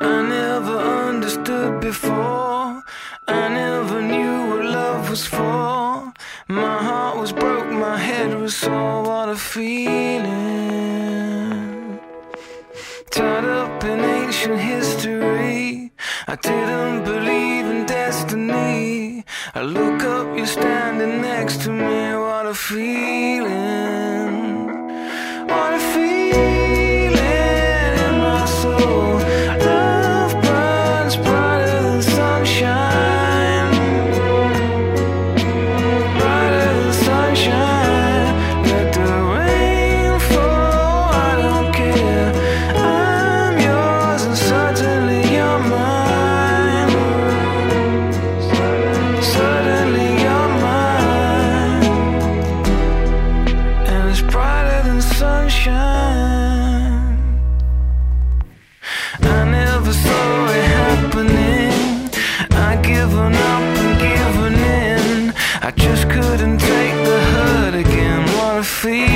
I never understood before. I never knew what love was for. My heart was broke, my head was sore. What a feeling. Tied up in ancient history. I didn't believe in destiny. I look up, you're standing next to me. What a feeling. feel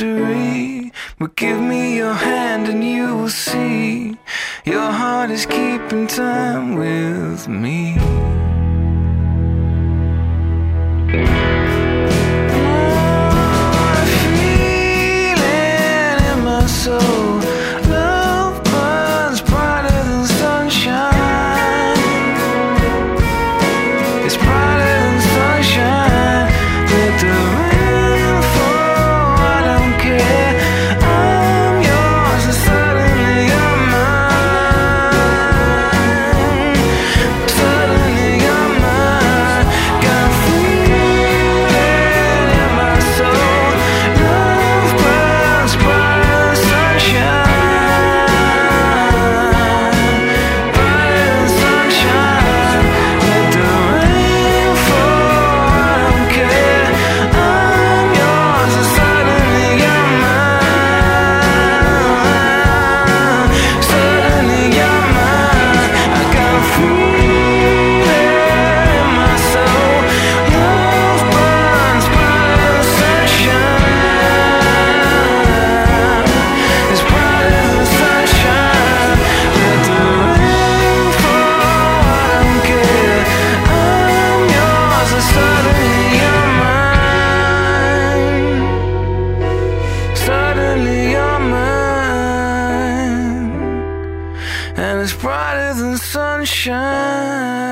mystery. But give me your hand and you will see your heart is keeping time with me. brighter than sunshine.